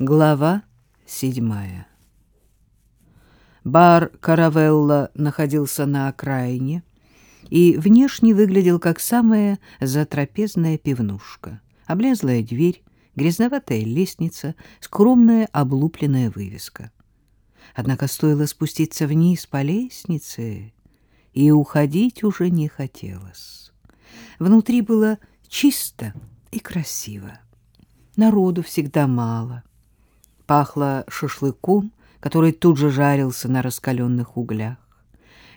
Глава седьмая Бар «Каравелла» находился на окраине и внешне выглядел как самая затрапезная пивнушка. Облезлая дверь, грязноватая лестница, скромная облупленная вывеска. Однако стоило спуститься вниз по лестнице, и уходить уже не хотелось. Внутри было чисто и красиво. Народу всегда мало — Пахло шашлыком, который тут же жарился на раскаленных углях.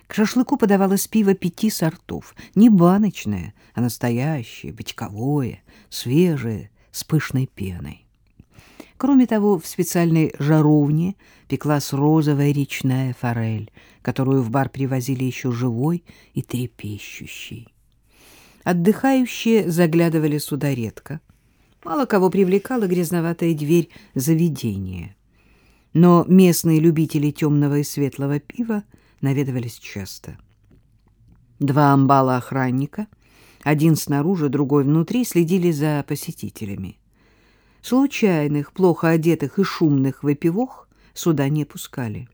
К шашлыку подавалось пиво пяти сортов, не баночное, а настоящее, бочковое, свежее, с пышной пеной. Кроме того, в специальной жаровне пеклась розовая речная форель, которую в бар привозили еще живой и трепещущей. Отдыхающие заглядывали сюда редко, Мало кого привлекала грязноватая дверь заведения. Но местные любители темного и светлого пива наведывались часто. Два амбала охранника, один снаружи, другой внутри, следили за посетителями. Случайных, плохо одетых и шумных выпивох сюда не пускали.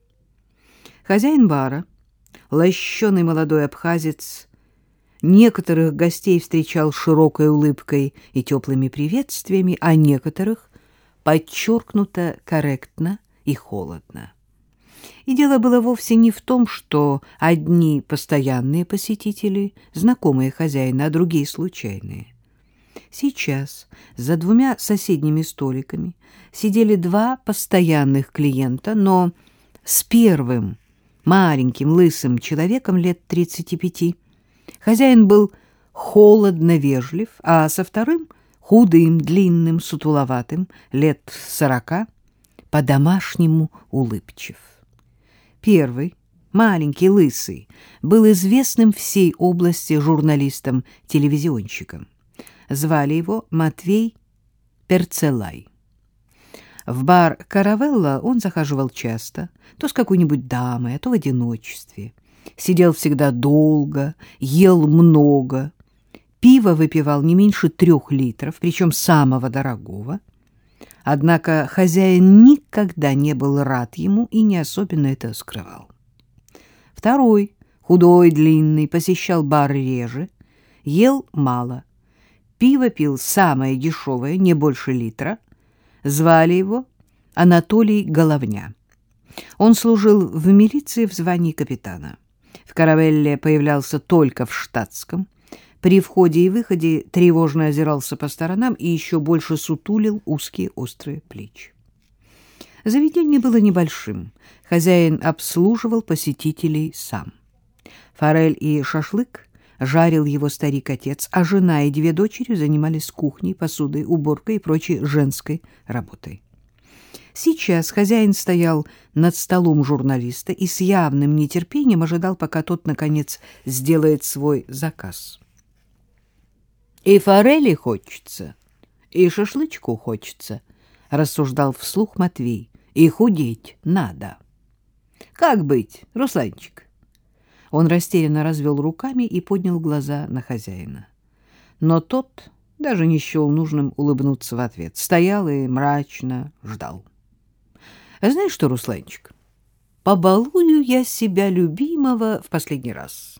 Хозяин бара, лощеный молодой абхазец, Некоторых гостей встречал широкой улыбкой и теплыми приветствиями, а некоторых подчеркнуто корректно и холодно. И дело было вовсе не в том, что одни постоянные посетители, знакомые хозяина, а другие случайные. Сейчас за двумя соседними столиками сидели два постоянных клиента, но с первым, маленьким, лысым человеком лет тридцати пяти Хозяин был холодно вежлив, а со вторым — худым, длинным, сутуловатым, лет сорока, по-домашнему улыбчив. Первый, маленький, лысый, был известным всей области журналистом-телевизионщиком. Звали его Матвей Перцелай. В бар «Каравелла» он захаживал часто, то с какой-нибудь дамой, а то в одиночестве сидел всегда долго, ел много, пиво выпивал не меньше трех литров, причем самого дорогого. Однако хозяин никогда не был рад ему и не особенно это скрывал. Второй, худой, длинный, посещал бар реже, ел мало, пиво пил самое дешевое, не больше литра. Звали его Анатолий Головня. Он служил в милиции в звании капитана. В каравелле появлялся только в штатском. При входе и выходе тревожно озирался по сторонам и еще больше сутулил узкие острые плечи. Заведение было небольшим. Хозяин обслуживал посетителей сам. Форель и шашлык жарил его старик-отец, а жена и две дочери занимались кухней, посудой, уборкой и прочей женской работой. Сейчас хозяин стоял над столом журналиста и с явным нетерпением ожидал, пока тот, наконец, сделает свой заказ. «И форели хочется, и шашлычку хочется», — рассуждал вслух Матвей. «И худеть надо». «Как быть, Русланчик?» Он растерянно развел руками и поднял глаза на хозяина. Но тот даже не счел нужным улыбнуться в ответ. Стоял и мрачно ждал. А знаешь что, Русланчик, побалую я себя любимого в последний раз.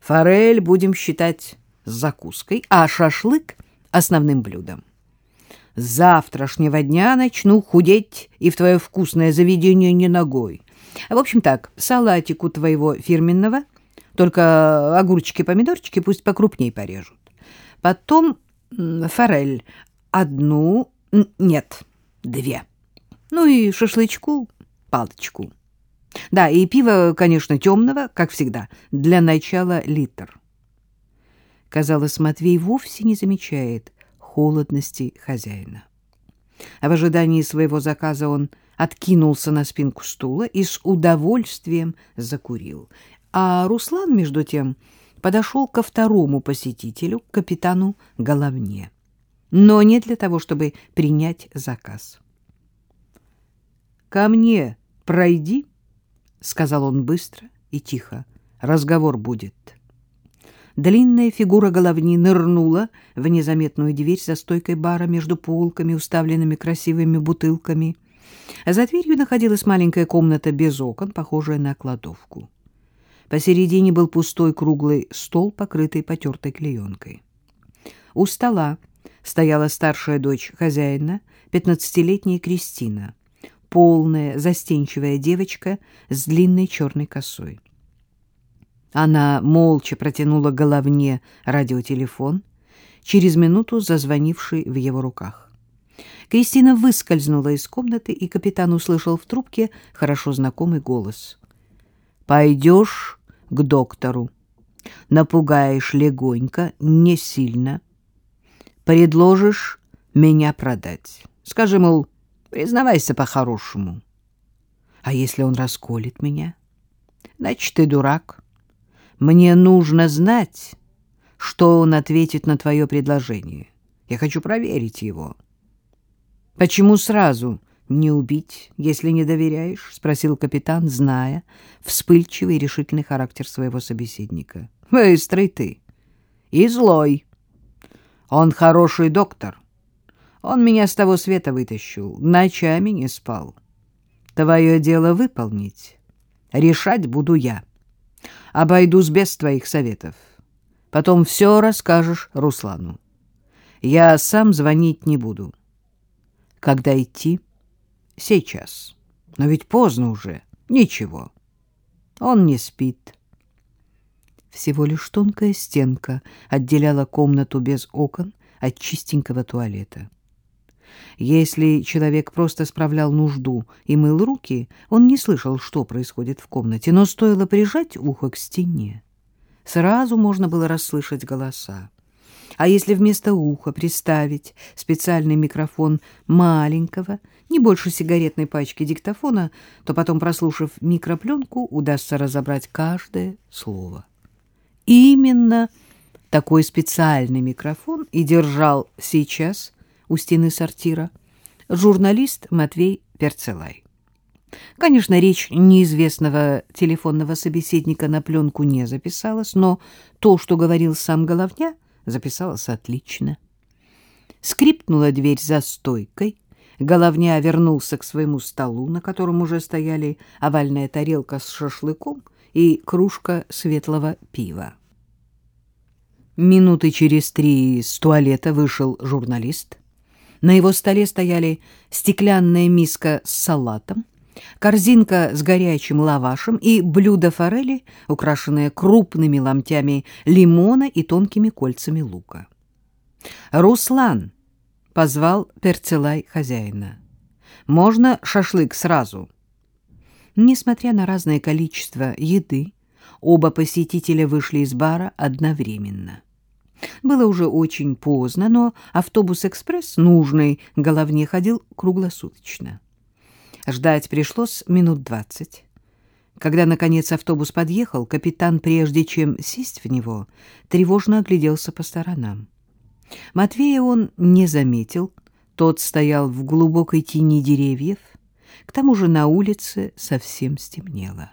Форель будем считать закуской, а шашлык — основным блюдом. С завтрашнего дня начну худеть и в твое вкусное заведение не ногой. В общем так, салатику твоего фирменного, только огурчики, помидорчики пусть покрупней порежут. Потом форель одну, нет, две. Ну и шашлычку, палочку. Да, и пиво, конечно, темного, как всегда, для начала литр. Казалось, Матвей вовсе не замечает холодности хозяина. А в ожидании своего заказа он откинулся на спинку стула и с удовольствием закурил. А Руслан, между тем, подошел ко второму посетителю, капитану Головне. Но не для того, чтобы принять заказ. Ко мне пройди, — сказал он быстро и тихо. Разговор будет. Длинная фигура головни нырнула в незаметную дверь за стойкой бара между полками, уставленными красивыми бутылками. За дверью находилась маленькая комната без окон, похожая на кладовку. Посередине был пустой круглый стол, покрытый потертой клеенкой. У стола стояла старшая дочь хозяина, пятнадцатилетняя Кристина, полная, застенчивая девочка с длинной черной косой. Она молча протянула головне радиотелефон, через минуту зазвонивший в его руках. Кристина выскользнула из комнаты, и капитан услышал в трубке хорошо знакомый голос. «Пойдешь к доктору. Напугаешь легонько, не сильно. Предложишь меня продать. Скажи, мол, признавайся по-хорошему. А если он расколет меня? Значит, ты дурак». Мне нужно знать, что он ответит на твое предложение. Я хочу проверить его. — Почему сразу не убить, если не доверяешь? — спросил капитан, зная вспыльчивый и решительный характер своего собеседника. — Быстрый ты и злой. Он хороший доктор. Он меня с того света вытащил, ночами не спал. Твое дело выполнить. Решать буду я. — Обойдусь без твоих советов. Потом все расскажешь Руслану. Я сам звонить не буду. Когда идти? Сейчас. Но ведь поздно уже. Ничего. Он не спит. Всего лишь тонкая стенка отделяла комнату без окон от чистенького туалета. Если человек просто справлял нужду и мыл руки, он не слышал, что происходит в комнате, но стоило прижать ухо к стене. Сразу можно было расслышать голоса. А если вместо уха приставить специальный микрофон маленького, не больше сигаретной пачки диктофона, то потом, прослушав микропленку, удастся разобрать каждое слово. Именно такой специальный микрофон и держал сейчас у стены сортира журналист Матвей Перцелай. Конечно, речь неизвестного телефонного собеседника на пленку не записалась, но то, что говорил сам Головня, записалось отлично. Скрипнула дверь за стойкой, Головня вернулся к своему столу, на котором уже стояли овальная тарелка с шашлыком и кружка светлого пива. Минуты через три из туалета вышел журналист — на его столе стояли стеклянная миска с салатом, корзинка с горячим лавашем и блюдо форели, украшенное крупными ломтями лимона и тонкими кольцами лука. «Руслан!» — позвал Перцелай хозяина. «Можно шашлык сразу?» Несмотря на разное количество еды, оба посетителя вышли из бара одновременно. Было уже очень поздно, но автобус-экспресс нужный головне ходил круглосуточно. Ждать пришлось минут двадцать. Когда, наконец, автобус подъехал, капитан, прежде чем сесть в него, тревожно огляделся по сторонам. Матвея он не заметил, тот стоял в глубокой тени деревьев, к тому же на улице совсем стемнело.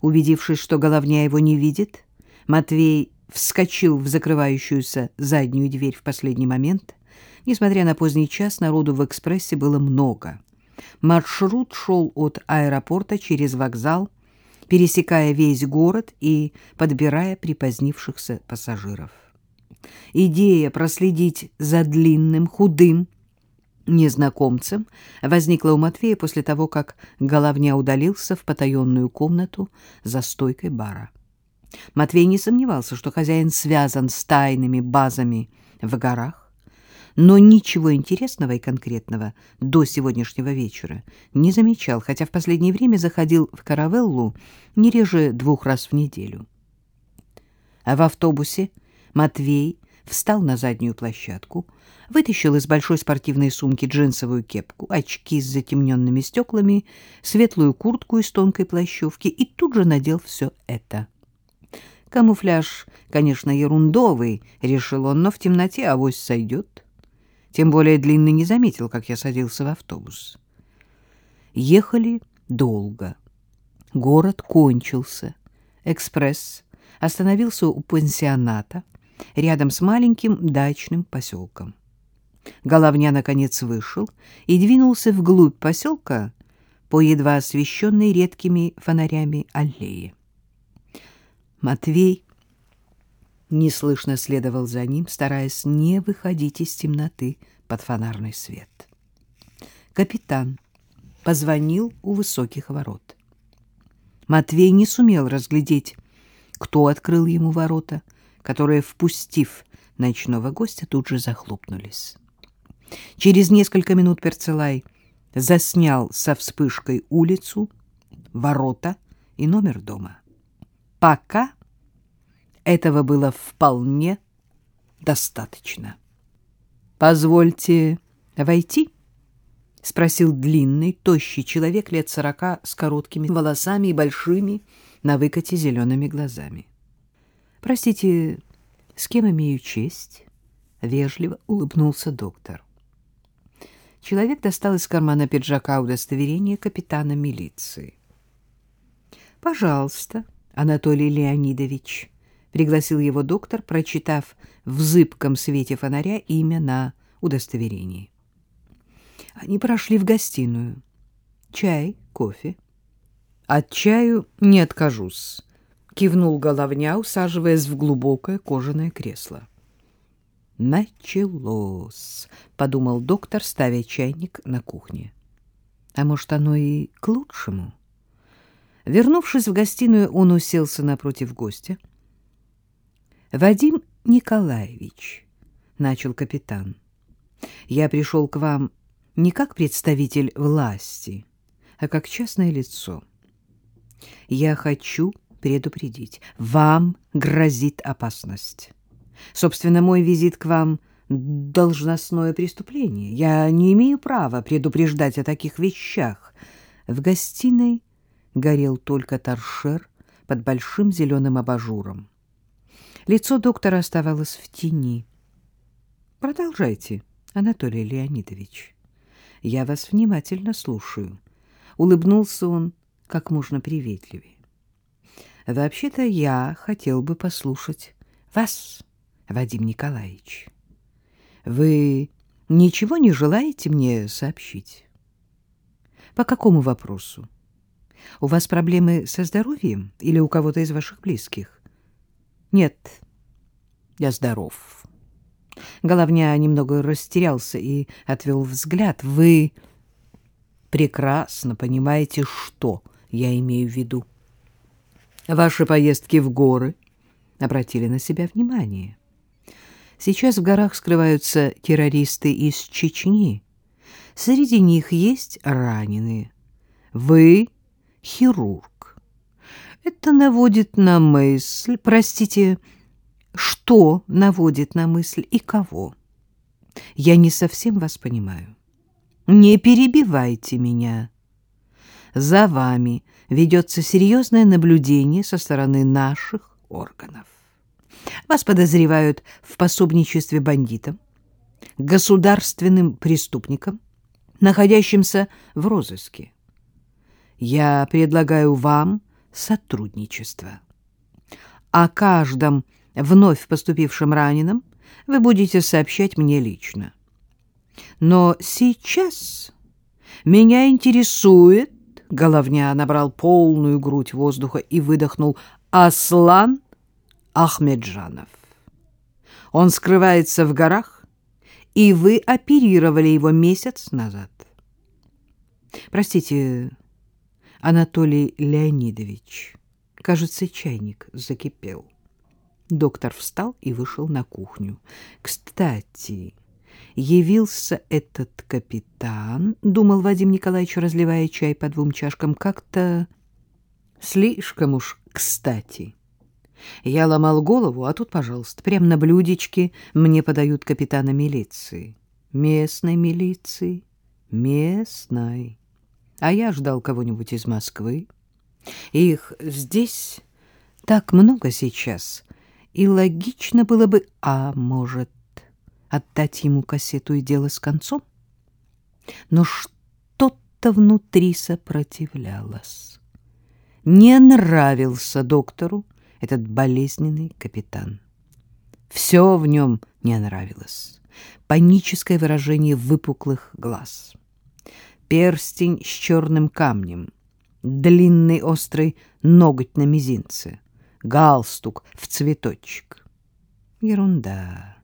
Убедившись, что головня его не видит, Матвей вскочил в закрывающуюся заднюю дверь в последний момент. Несмотря на поздний час, народу в экспрессе было много. Маршрут шел от аэропорта через вокзал, пересекая весь город и подбирая припозднившихся пассажиров. Идея проследить за длинным, худым незнакомцем возникла у Матвея после того, как Головня удалился в потаенную комнату за стойкой бара. Матвей не сомневался, что хозяин связан с тайными базами в горах, но ничего интересного и конкретного до сегодняшнего вечера не замечал, хотя в последнее время заходил в Каравеллу не реже двух раз в неделю. А в автобусе Матвей встал на заднюю площадку, вытащил из большой спортивной сумки джинсовую кепку, очки с затемненными стеклами, светлую куртку из тонкой плащевки и тут же надел все это — Камуфляж, конечно, ерундовый, решил он, но в темноте авось сойдет. Тем более Длинный не заметил, как я садился в автобус. Ехали долго. Город кончился. Экспресс остановился у пансионата рядом с маленьким дачным поселком. Головня, наконец, вышел и двинулся вглубь поселка по едва освещенной редкими фонарями аллее. Матвей неслышно следовал за ним, стараясь не выходить из темноты под фонарный свет. Капитан позвонил у высоких ворот. Матвей не сумел разглядеть, кто открыл ему ворота, которые, впустив ночного гостя, тут же захлопнулись. Через несколько минут Перцелай заснял со вспышкой улицу, ворота и номер дома. Пока этого было вполне достаточно. «Позвольте войти?» — спросил длинный, тощий человек лет сорока с короткими волосами и большими на выкате зелеными глазами. «Простите, с кем имею честь?» — вежливо улыбнулся доктор. Человек достал из кармана пиджака удостоверение капитана милиции. «Пожалуйста, Анатолий Леонидович», — пригласил его доктор, прочитав в зыбком свете фонаря имя на удостоверении. Они прошли в гостиную. Чай, кофе. От чаю не откажусь, кивнул головня, усаживаясь в глубокое кожаное кресло. Началось, подумал доктор, ставя чайник на кухне. А может, оно и к лучшему. Вернувшись в гостиную, он уселся напротив гостя. Вадим Николаевич, начал капитан. Я пришел к вам не как представитель власти, а как частное лицо. Я хочу предупредить, вам грозит опасность. Собственно, мой визит к вам — должностное преступление. Я не имею права предупреждать о таких вещах. В гостиной горел только торшер под большим зеленым абажуром. Лицо доктора оставалось в тени. — Продолжайте, Анатолий Леонидович. Я вас внимательно слушаю. Улыбнулся он как можно приветливее. Вообще-то я хотел бы послушать вас, Вадим Николаевич. Вы ничего не желаете мне сообщить? По какому вопросу? У вас проблемы со здоровьем или у кого-то из ваших близких? Нет, я здоров. Головня немного растерялся и отвел взгляд. Вы прекрасно понимаете, что я имею в виду. Ваши поездки в горы обратили на себя внимание. Сейчас в горах скрываются террористы из Чечни. Среди них есть раненые. Вы хирург. Это наводит на мысль, простите, что наводит на мысль и кого. Я не совсем вас понимаю. Не перебивайте меня. За вами ведется серьезное наблюдение со стороны наших органов. Вас подозревают в пособничестве бандитам, государственным преступникам, находящимся в розыске. Я предлагаю вам сотрудничество. О каждом вновь поступившим раненым вы будете сообщать мне лично. Но сейчас меня интересует, Головня набрал полную грудь воздуха и выдохнул, Аслан Ахмеджанов. Он скрывается в горах, и вы оперировали его месяц назад. Простите, Анатолий Леонидович, кажется, чайник закипел. Доктор встал и вышел на кухню. Кстати, явился этот капитан, думал Вадим Николаевич, разливая чай по двум чашкам, как-то слишком уж кстати. Я ломал голову, а тут, пожалуйста, прямо на блюдечке мне подают капитана милиции. Местной милиции, местной. А я ждал кого-нибудь из Москвы. Их здесь так много сейчас — и логично было бы, а может, отдать ему кассету и дело с концом? Но что-то внутри сопротивлялось. Не нравился доктору этот болезненный капитан. Все в нем не нравилось. Паническое выражение выпуклых глаз. Перстень с черным камнем, длинный острый ноготь на мизинце, галстук в цветочек. Ерунда.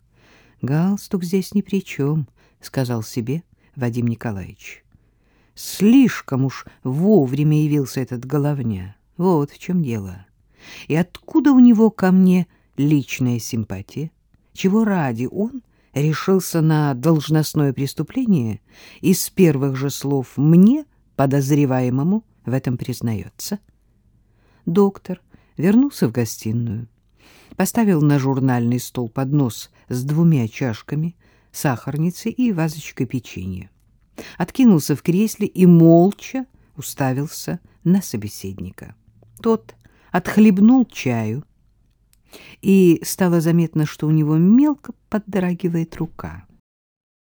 Галстук здесь ни при чем, сказал себе Вадим Николаевич. Слишком уж вовремя явился этот головня. Вот в чем дело. И откуда у него ко мне личная симпатия? Чего ради он решился на должностное преступление и с первых же слов мне, подозреваемому, в этом признается? Доктор вернулся в гостиную, поставил на журнальный стол поднос с двумя чашками, сахарницей и вазочкой печенья. Откинулся в кресле и молча уставился на собеседника. Тот отхлебнул чаю, и стало заметно, что у него мелко поддрагивает рука.